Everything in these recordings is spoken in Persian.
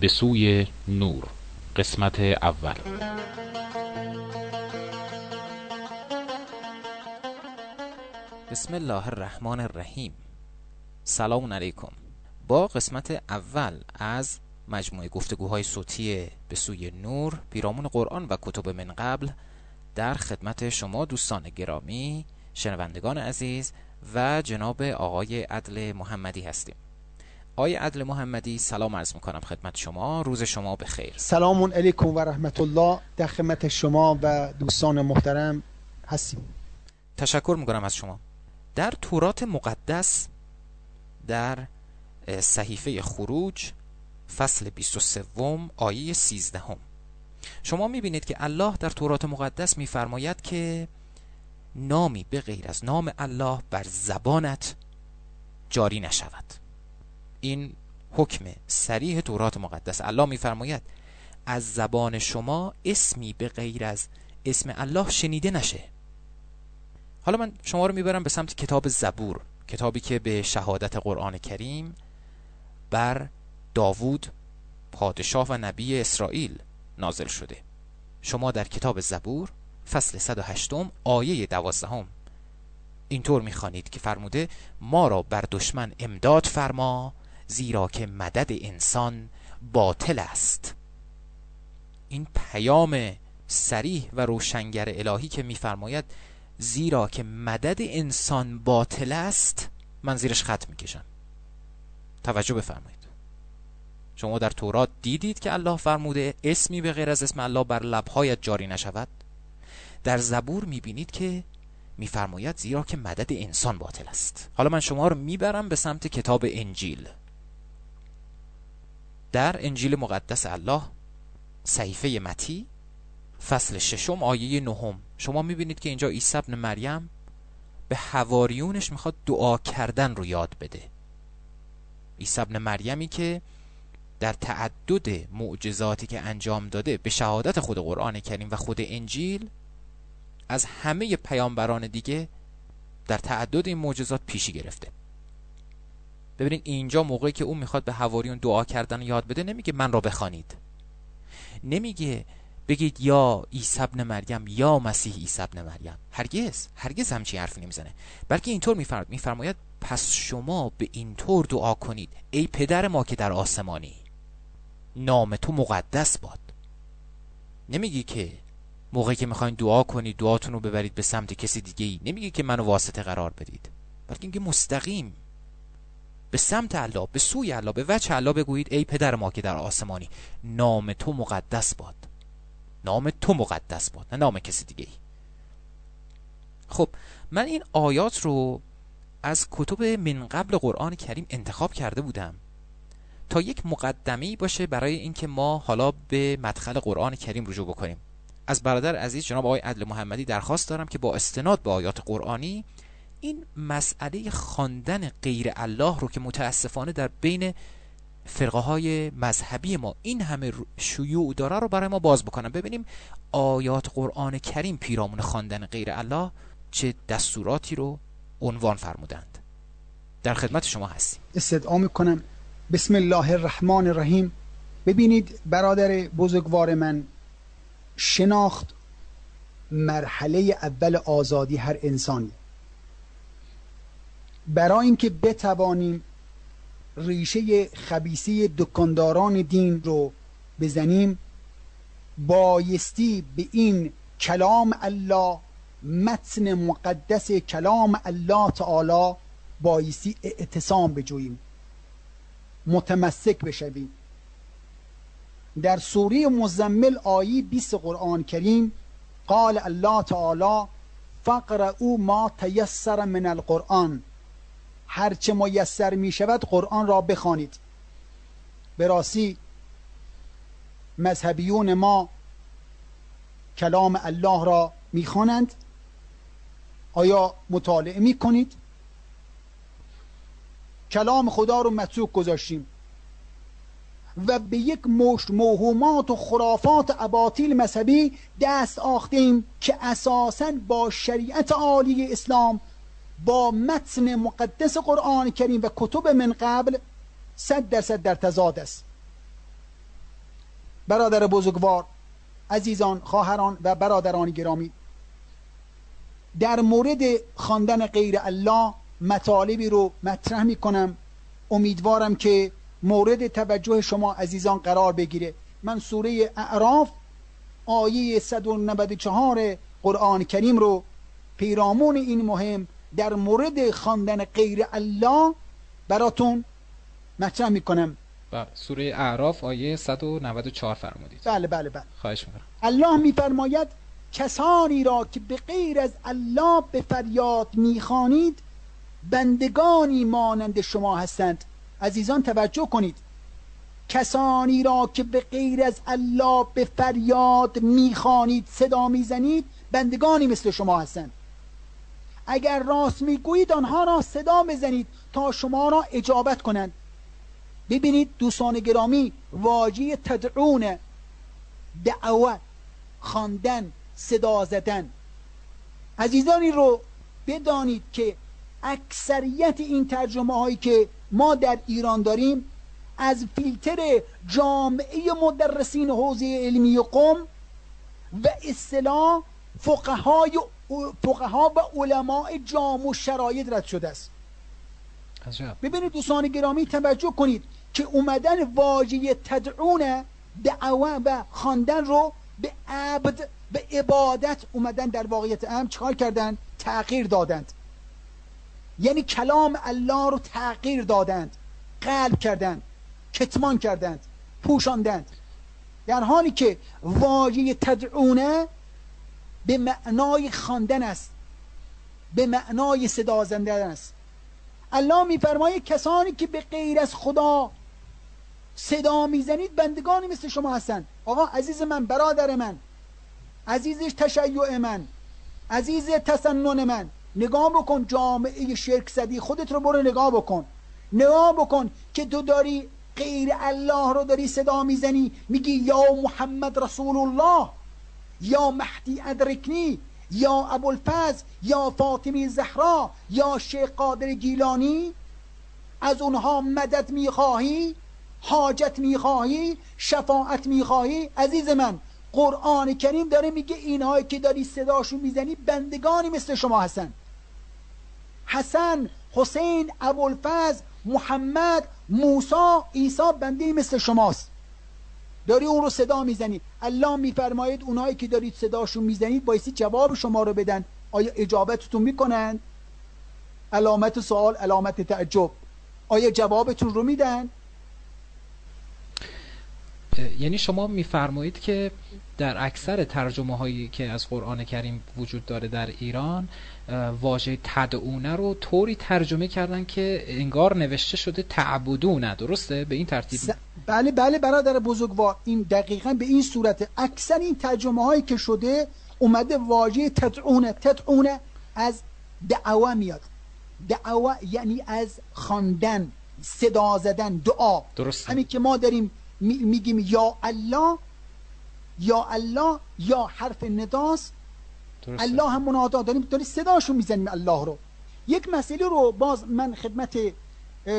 به سوی نور. قسمت اول. بسم الله الرحمن الرحیم. سلام علیکم. با قسمت اول از مجموعه گفتگوهای صوتی به سوی نور پیرامون قرآن و کتب من قبل در خدمت شما دوستان گرامی شنوندگان عزیز و جناب آقای عدل محمدی هستیم. آقای عدل محمدی سلام عرض می‌کنم خدمت شما. روز شما به خیر سلام علیکم و رحمت الله در خدمت شما و دوستان محترم هستیم. تشکر می‌کنم از شما. در تورات مقدس در صحیفه خروج فصل 23 آیه 13 شما می‌بینید که الله در تورات مقدس میفرماید که نامی به غیر از نام الله بر زبانت جاری نشود. این حکم سریح تورات مقدس. الله میفرماید از زبان شما اسمی به غیر از اسم الله شنیده نشه. حالا من شما رو می‌برم به سمت کتاب زبور کتابی که به شهادت قرآن کریم بر داوود پادشاه و نبی اسرائیل نازل شده. شما در کتاب زبور فصل 108 آیه 12 اینطور می‌خوانید که فرموده ما را بر دشمن امداد فرما زیرا که مدد انسان باطل است. این پیام سریح و روشنگر الهی که میفرماید زیرا که مدد انسان باطل است من زیرش خط می‌کشم. توجه بفرمایید. شما در تورات دیدید که الله فرموده اسمی به غیر از اسم الله بر لبهایت جاری نشود. در زبور می‌بینید که میفرماید زیرا که مدد انسان باطل است. حالا من شما رو می‌برم به سمت کتاب انجیل. در انجیل مقدس الله صحیفه متی فصل ششم آیه نهم. شما می‌بینید که اینجا عیسی ابن مریم به حواریونش می‌خواد دعا کردن رو یاد بده. عیسی ابن مریمی که در تعدد معجزاتی که انجام داده به شهادت خود قرآن کریم و خود انجیل از همه پیامبران دیگه در تعدد این معجزات پیشی گرفته. ببینید اینجا موقعی که اون می‌خواد به حواریون دعا کردن یاد بده نمیگه من را بخوانید. نمیگه بگید یا عیسی ابن مریم یا مسیح عیسی ابن مریم. هرگز هرگز همچی حرفی نمی‌زنه. بلکه اینطور میفرماید میفرماید پس شما به اینطور دعا کنید. ای پدر ما که در آسمانی نام تو مقدس باد. نمیگی که موقعی که می‌خواین دعا کنید دعاتون رو ببرید به سمت کسی دیگه ای نمیگی که منو واسطه قرار بدید. بلکه اینکه مستقیم به سمت الله به سوی الله به وجه الله بگویید ای پدر ما که در آسمانی نام تو مقدس باد. نام تو مقدس باد نه نام کسی دیگه ای. خب من این آیات رو از کتب من قبل قرآن کریم انتخاب کرده بودم تا یک مقدمه باشه برای اینکه ما حالا به مدخل قرآن کریم رجوع بکنیم. از برادر عزیز جناب آقای عدل محمدی درخواست دارم که با استناد به آیات قرآنی این مسئله خواندن غیر الله رو که متاسفانه در بین فرقه های مذهبی ما این همه شیوع داره رو برای ما باز بکنم. ببینیم آیات قرآن کریم پیرامون خواندن غیر الله چه دستوراتی رو عنوان فرمودند. در خدمت شما هستیم. استدعا می‌کنم. بسم الله الرحمن الرحیم. ببینید برادر بزرگوار من شناخت مرحله اول آزادی هر انسانی. برای اینکه بتوانیم ریشه خبیسی دکانداران دین رو بزنیم بایستی به این کلام الله متن مقدس کلام الله تعالی بایستی اعتصام بجوییم متمسک بشویم. در سوره مزمل آیه 20 قرآن کریم قال الله تعالی او ما تیسر من القرآن هرچه میسر می شود قرآن را بخوانید. به راستی مذهبیون ما کلام الله را می‌خوانند. آیا مطالعه می کنید کلام خدا رو متروک گذاشتیم. و به یک مشت موهومات و خرافات اباطیل مذهبی دست آختیم که اساسا با شریعت عالی اسلام با متن مقدس قرآن کریم و کتب من قبل صد درصد در تضاد است. برادر بزرگوار عزیزان خواهران و برادران گرامی در مورد خواندن غیر الله مطالبی رو مطرح می کنم امیدوارم که مورد توجه شما عزیزان قرار بگیره. من سوره اعراف آیه 194 قرآن کریم رو پیرامون این مهم در مورد خواندن غیر الله براتون مطرح می‌کنم. بله سوره اعراف آیه 194 فرمودید. بله بله بله. خواهش می‌کنم. الله میفرماید کسانی را که به غیر از الله به فریاد می‌خوانید بندگانی مانند شما هستند. عزیزان توجه کنید. کسانی را که به غیر از الله به فریاد می‌خوانید صدا می‌زنید بندگانی مثل شما هستند. اگر راست می‌گویید آنها را صدا بزنید تا شما را اجابت کنند. ببینید دوستان گرامی واجی تدعون دعوت خواندن صدا زدن. عزیزانی رو بدانید که اکثریت این ترجمه هایی که ما در ایران داریم از فیلتر جامعه مدرسین حوزه علمی قم و اصطلاح فقهای فقها و علماء جام و شرایط رد شده است. ببینید دوستان گرامی توجه کنید که اومدن واژه تدعون دعوه و خواندن رو به عبد به عبادت اومدن در واقعیت ام چکار کردن تغییر دادند. یعنی کلام الله رو تغییر دادند. قلب کردند کتمان کردند پوشاندند. در حالی که واژه تدعونه به معنای خواندن است. به معنای صدا زندن است. الله میفرماید کسانی که به غیر از خدا صدا می‌زنید بندگانی مثل شما هستند. آقا عزیز من برادر من عزیزش تشیع من عزیز تسنن من نگاه بکن جامعه شرک زدی خودت رو برو نگاه بکن. نگاه بکن که تو داری غیر الله رو داری صدا می‌زنی. میگی یا محمد رسول الله. یا مهدی ادرکنی یا ابوالفز یا فاطمی زهرا یا شیخ قادر گیلانی از اونها مدد می‌خواهی حاجت می‌خواهی شفاعت می‌خواهی؟ عزیز من قرآن کریم داره میگه اینهایی که داری صداشون می‌زنی بندگانی مثل شما هستن حسن حسین ابوالفز محمد موسا عیسی بنده مثل شماست. داری اون رو صدا می‌زنی. الله میفرماید اونایی که دارید صداشون می‌زنید بایستی جواب شما رو بدن. آیا اجابتتون می‌کنن؟ علامت سوال علامت تعجب. آیا جوابتون رو میدن؟ یعنی شما میفرمایید که در اکثر ترجمه هایی که از قرآن کریم وجود داره در ایران واژه تدعونه رو طوری ترجمه کردن که انگار نوشته شده تعبدونه. درسته؟ به این ترتیب بله بله برادر بزرگوار این دقیقا به این صورت اکثر این ترجمه هایی که شده اومده واژه تدعونه تدعونه از دعوه میاد. دعوه یعنی از خواندن صدا زدن دعا. درست همین که ما داریم میگیم یا الله یا الله یا حرف نداست الله هم منادا داریم داری صداشو می‌زنیم الله رو. یک مسئله رو باز من خدمت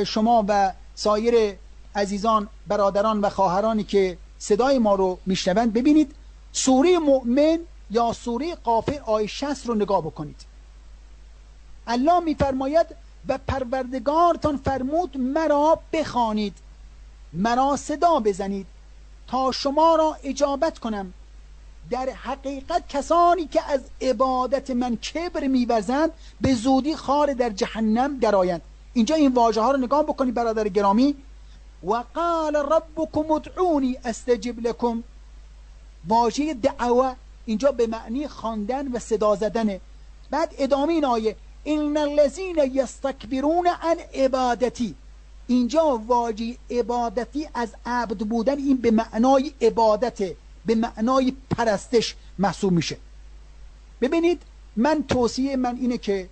شما و سایر عزیزان برادران و خواهرانی که صدای ما رو میشنوند ببینید سوره مؤمن یا سوره قافر آیه 60 رو نگاه بکنید. الله میفرماید و پروردگارتان فرمود مرا بخوانید مرا صدا بزنید تا شما را اجابت کنم. در حقیقت کسانی که از عبادت من کبر میورزند به زودی خار در جهنم درآیند. اینجا این واژه ها رو نگاه بکنید برادر گرامی. و قال ربکم ادعونی استجب لکم واژه دعوه اینجا به معنی خواندن و صدا زدنه. بعد ادامه این آیه ان الذين یستکبرون عن عبادتی. اینجا واژه عبادتی از عبد بودن این به معنای عبادته به معنای پرستش محسوب میشه. ببینید من توصیه من اینه که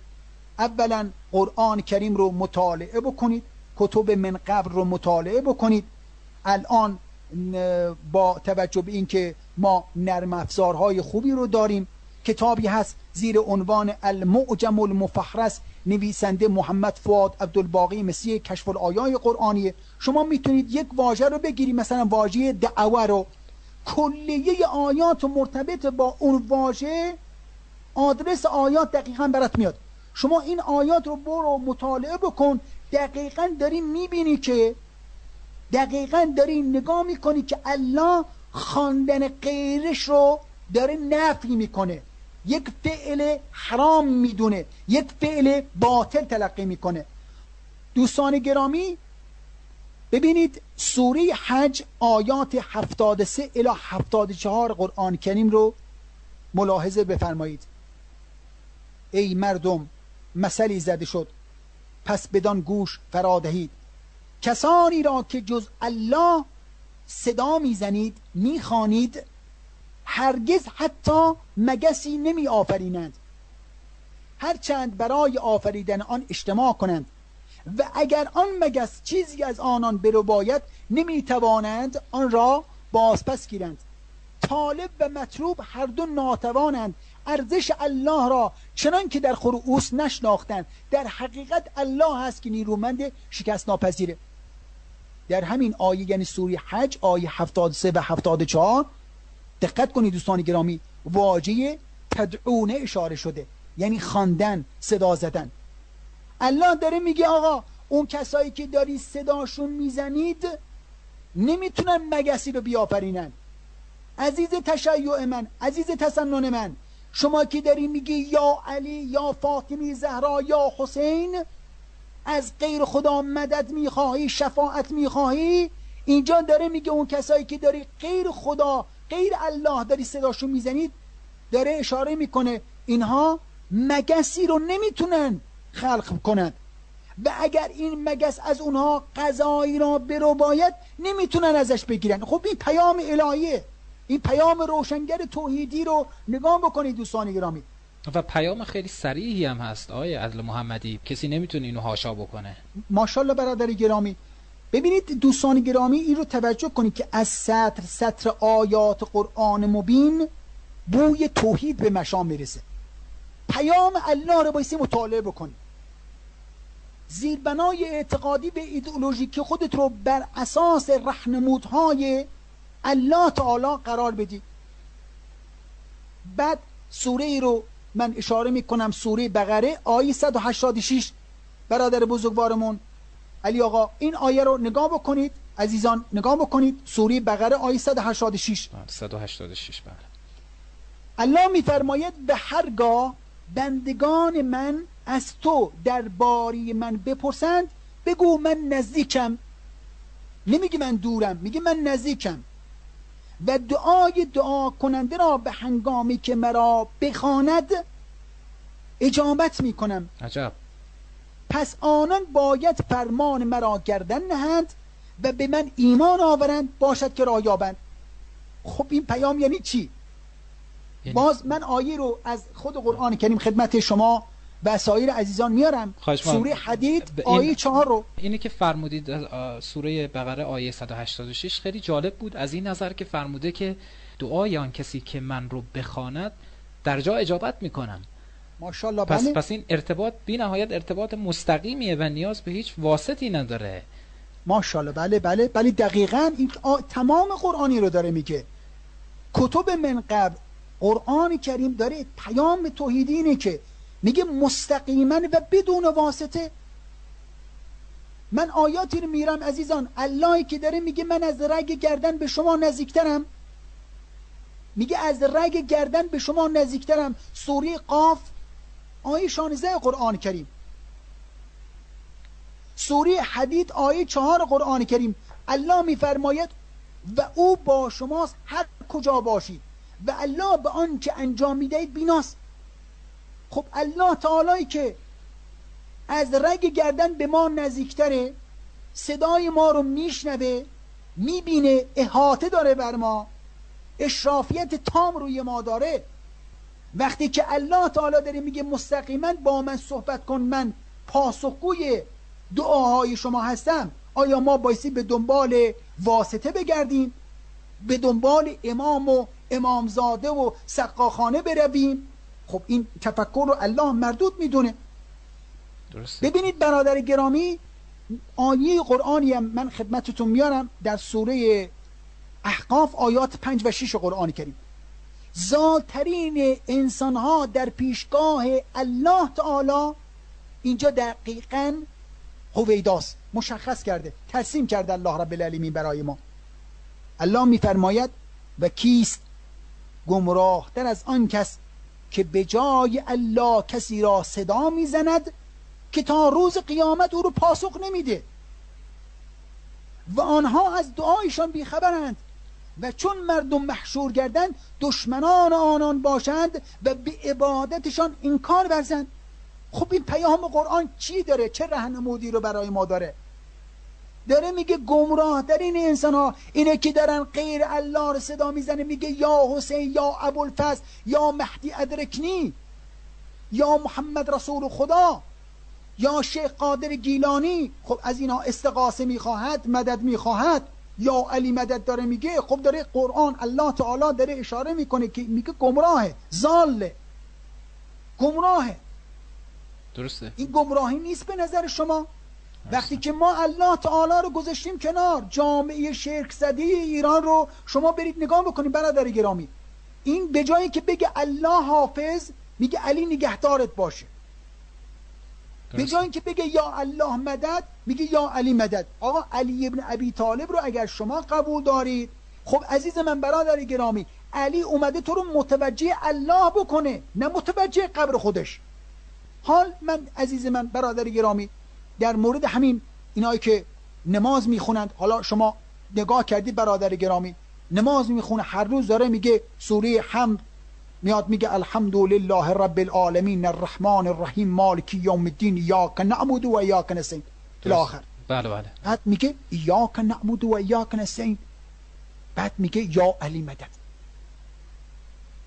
اولا قرآن کریم رو مطالعه بکنید. کتب من قبل رو مطالعه بکنید. الان با توجه به اینکه ما نرم افزارهای خوبی رو داریم کتابی هست زیر عنوان المعجم المفحرس نویسنده محمد فواد عبدالباقی مسیح کشف الآیای قرآنیه شما می‌تونید یک واژه رو بگیرید مثلا واژه دعوه رو. کلیه آیات مرتبط با اون واژه آدرس آیات دقیقا برات میاد. شما این آیات رو برو مطالعه بکن دقیقا داری می‌بینی که دقیقا داری نگاه می‌کنی که الله خواندن غیرش رو داره نفی می‌کنه. یک فعل حرام می‌دونه یک فعل باطل تلقی می‌کنه. دوستان گرامی ببینید سوره حج آیات 73 الی 74 قرآن کریم رو ملاحظه بفرمایید. ای مردم مثلی زده شد. پس بدان گوش فرادهید کسانی را که جز الله صدا می‌زنید می‌خوانید هرگز حتی مگسی نمی آفرینند هرچند برای آفریدن آن اجتماع کنند و اگر آن مگس چیزی از آنان برو باید نمی توانند آن را بازپس گیرند. طالب و مطلوب هر دو ناتوانند ارزش الله را چنان که در خروعوس نشناختند در حقیقت الله هست که نیرومند شکست ناپذیره. در همین آیه یعنی سوری حج آیه 73 و 74 دقت کنید دوستان گرامی واژه تدعونه اشاره شده. یعنی خواندن صدا زدن. الله داره میگه آقا اون کسایی که داری صداشون می‌زنید نمی‌تونن مگسی رو بیافرینن. عزیز تشیع من عزیز تسنن من شما که داری میگی یا علی یا فاطمی زهرا یا حسین از غیر خدا مدد می‌خواهی شفاعت می‌خواهی؟ اینجا داره میگه اون کسایی که داری غیر خدا غیر الله داری صداشون می‌زنید داره اشاره می‌کنه اینها مگسی رو نمی‌تونن خلق کنند و اگر این مگس از اونها غذایی را برو باید نمی‌تونن ازش بگیرن. خب این پیام الهیه. این پیام روشنگر توحیدی رو نگاه بکنید دوستان گرامی. و پیام خیلی سریحی هم هست آقای عدل محمدی. کسی نمی‌تونه اینو هاشا بکنه. ماشاءالله برادر گرامی. ببینید دوستان گرامی این رو توجه کنید که از سطر سطر آیات قرآن مبین بوی توحید به مشام می‌رسه. پیام الله رو بایستی مطالعه بکنید. زیربنای اعتقادی به ایدئولوژیک خودت رو بر اساس رهنمودهای الله تعالی قرار بدی. بعد سوره ای رو من اشاره می‌کنم سوره بقره آیه 186 برادر بزرگوارمون علی آقا این آیه رو نگاه بکنید عزیزان نگاه بکنید. سوره بقره آیه 186 186 بله الله میفرماید به هرگاه بندگان من از تو در باری من بپرسند بگو من نزدیکم. نمیگه من دورم میگه من نزدیکم. و دعای دعا کننده را به هنگامی که مرا بخواند اجابت می‌کنم. عجب. پس آنان باید فرمان مرا گردن نهند و به من ایمان آورند باشد که را یابند. خب این پیام یعنی چی؟ یعنی باز من آیه رو از خود قرآن کریم خدمت شما و سایر عزیزان میارم. سوره حدید آیه چهار رو. اینی که فرمودید سوره بقره آیه 186 خیلی جالب بود. از این نظر که فرموده که دعای آن کسی که من رو بخواند در جا اجابت می‌کنم. ماشاءالله پس بله. پس این ارتباط بی نهایت ارتباط مستقیمیه و نیاز به هیچ واسطی نداره. ماشاءالله بله بله. بله دقیقا این تمام قرآنی رو داره میگه. کتب من قبل قرآن کریم داره پیام توحیدی اینه که میگه مستقیما و بدون واسطه. من آیاتی رو میرم عزیزان. اللهی که داره میگه من از رگ گردن به شما نزدیکترم. میگه از رگ گردن به شما نزدیکترم. سوره قاف آیه 16 قرآن کریم. سوره حدید آیه چهار قرآن کریم. الله میفرماید و او با شماست هر کجا باشید. و الله به آنچه انجام می‌دهید بیناست. خب الله تعالی که از رگ گردن به ما نزدیکتره صدای ما رو میشنوه می‌بینه احاطه داره بر ما اشرافیت تام روی ما داره. وقتی که الله تعالی داره میگه مستقیما با من صحبت کن من پاسخگوی دعاهای شما هستم. آیا ما بایستی به دنبال واسطه بگردیم؟ به دنبال امام و امامزاده و سقاخانه برویم؟ خب این تفکر رو الله مردود می‌دونه. درسته. ببینید برادر گرامی آیه قرآنی هم من خدمتتون میارم در سوره احقاف آیات پنج و شش قرآن کریم. زالترین انسان ها در پیشگاه الله تعالی اینجا دقیقا هویداست مشخص کرده ترسیم کرده الله رب العالمین برای ما. الله میفرماید و کیست گمراه در از آن کس که به جای الله کسی را صدا می‌زند که تا روز قیامت او رو پاسخ نمیده. و آنها از دعایشان بیخبرند و چون مردم محشور گردند دشمنان آنان باشند و به عبادتشان انکار ورزند. خب این پیام قرآن چی داره؟ چه رهنمودی رو برای ما داره؟ داره میگه گمراه در این انسان ها اینه که دارن غیر الله رو صدا می‌زنه میگه یا حسین یا ابوالفضل یا مهدی ادرکنی یا محمد رسول خدا یا شیخ قادر گیلانی. خب از اینا استقاسه می‌خواهد مدد می‌خواهد. یا علی مدد داره میگه. خب داره قرآن الله تعالی داره اشاره می‌کنه که میگه گمراهه زاله گمراهه. درسته. این گمراهی نیست به نظر شما؟ وقتی که ما الله تعالی رو گذاشتیم کنار جامعه شرک زده ایران رو شما برید نگاه بکنید برادر گرامی. این به جایی که بگه الله حافظ میگه علی نگهدارت باشه. به جای اینکه بگه یا الله مدد میگه یا علی مدد. آقا علی ابن ابی طالب رو اگر شما قبول دارید خب عزیز من برادر گرامی علی اومده تو رو متوجه الله بکنه نه متوجه قبر خودش. حال من عزیز من برادر گرامی در مورد همین اینایی که نماز می‌خونند. حالا شما نگاه کردید برادر گرامی نماز می‌خونه هر روز داره میگه سوره حمد میاد میگه الحمد لله رب العالمین الرحمن الرحیم مالک یوم الدین یاک نعبد و یاک نستعین. الاخر بله بله. بعد میگه یاک نعبد و یاک نستعین. بعد میگه یا علی مدد.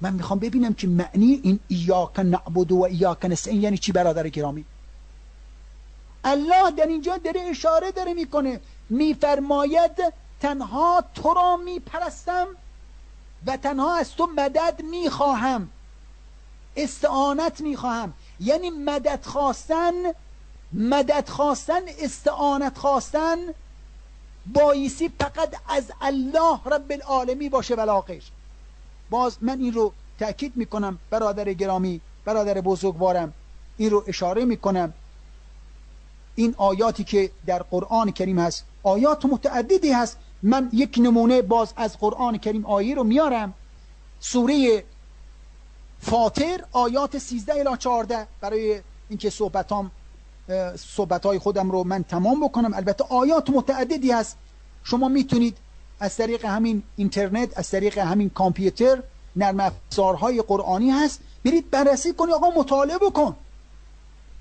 من می‌خوام ببینم که معنی این ایاک نعبد و ایاک نستعین یعنی چی برادر گرامی؟ الله در اینجا داره اشاره داره می‌کنه. میفرماید تنها تو را میپرستم و تنها از تو مدد می‌خواهم. استعانت می‌خواهم. یعنی مدد خواستن مدد خواستن استعانت خواستن بایسی فقط از الله رب العالمی باشه بلاغش باز من این رو تأکید می‌کنم برادر گرامی برادر بزرگوارم. این رو اشاره می‌کنم. این آیاتی که در قرآن کریم هست. آیات متعددی هست. من یک نمونه باز از قرآن کریم آیه رو میارم. سوره فاطر آیات 13 الی 14 برای اینکه صحبتام صحبت های خودم رو من تمام بکنم. البته آیات متعددی هست. شما می‌تونید از طریق همین اینترنت از طریق همین کامپیوتر نرم افزارهای قرآنی هست. برید بررسی کنید آقا مطالعه بکن.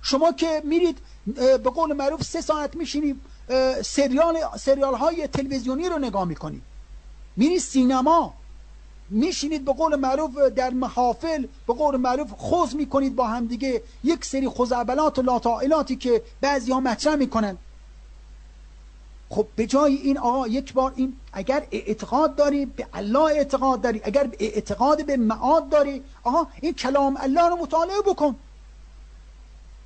شما که میرید به قول معروف سه ساعت میشینید سریال, سریال های تلویزیونی رو نگاه می‌کنید میرید سینما میشینید به قول معروف در محافل به قول معروف خوز می‌کنید با همدیگه. یک سری خزعبلات و لاتائلاتی که بعضی ها مطرح می‌کنن. خب به جای این آقا یک بار این اگر اعتقاد داری به الله اعتقاد داری. اگر اعتقاد به معاد داری آقا این کلام الله رو مطالعه بکن.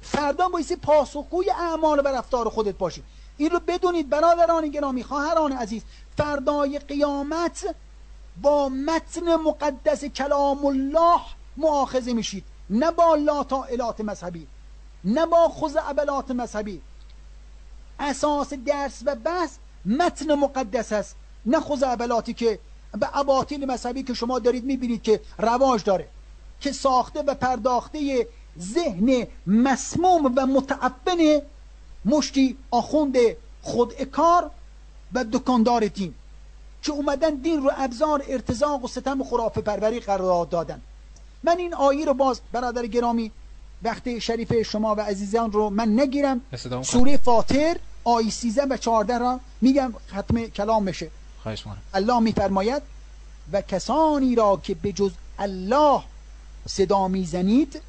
فردا بایستی پاسخگوی اعمال و رفتار خودت باشی. این رو بدونید برادران گرامی خواهران عزیز. فردای قیامت با متن مقدس کلام الله معاخذه میشید. نه با لاتائلات مذهبی نه با خزعبلات مذهبی. اساس درس و بحث متن مقدس است. نه خزعبلاتی که به اباطیل مذهبی که شما دارید می‌بینید که رواج داره که ساخته و پرداخته ذهن مسموم و متعبن مشتی آخوند خودکار و دکاندار دین که اومدن دین رو ابزار ارتزاق و ستم و خرافه پروری قرار دادن. من این آیه رو باز برادر گرامی وقت شریف شما و عزیزان رو من نگیرم. سوره فاطر آیه 13 و 14 را میگم ختم کلام بشه. خواهش الله میفرماید و کسانی را که به جز الله صدا می‌زنید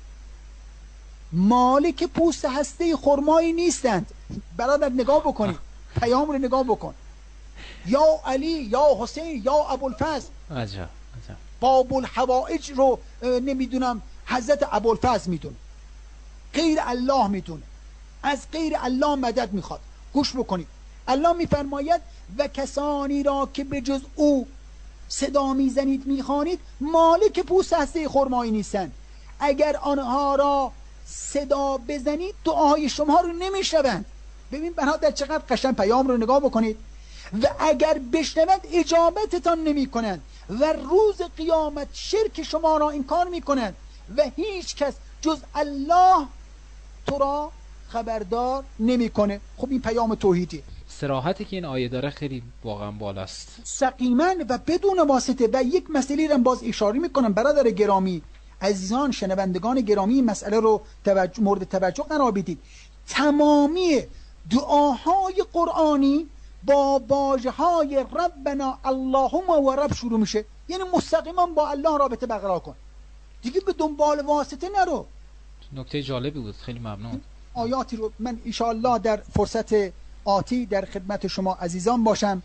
مالک پوست هسته خرمایی نیستند. برادر نگاه بکنید پیام رو نگاه بکن. یا علی یا حسین یا ابوالفضل. عجب باب الحوائج رو نمی‌دونم حضرت ابوالفضل می‌دونه. غیر الله می‌دونه. از غیر الله مدد می‌خواد. گوش بکنید الله میفرماید و کسانی را که به جز او صدا می‌زنید می‌خوانید مالک پوست هسته خرمایی نیستند. اگر آنها را صدا بزنید دعای شما رو نمیشنوند ببین در چقدر قشن پیام رو نگاه بکنید. و اگر بشنوند اجابتتان نمی کنند و روز قیامت شرک شما را انکار می کنند و هیچ کس جز الله تو را خبردار نمی‌کنه. خب این پیام توحیدی. سراحتی که این آیه داره خیلی واقعا بالاست. سقیما و بدون واسطه و یک مسئله رو باز اشاره می‌کنم برادر گرامی. عزیزان شنوندگان گرامی این مسئله رو توجه مورد توجه قرار بدید. تمامی دعاهای قرآنی با باجه های ربنا اللهم و رب شروع میشه. یعنی مستقیما با الله رابطه برقرار کن. دیگه به دنبال واسطه نرو. نکته جالبی بود. خیلی ممنون. آیاتی رو من ایشالله در فرصت آتی در خدمت شما عزیزان باشم.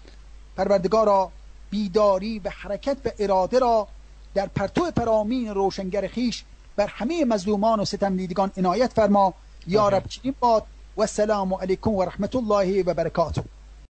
پروردگارا بیداری و حرکت و اراده را در پرتو پرامین روشنگر خیش بر همه مظلومان و ستم دیدگان عنایت فرما. یا رب چنین باد. و السلام علیکم و رحمت الله و برکاته.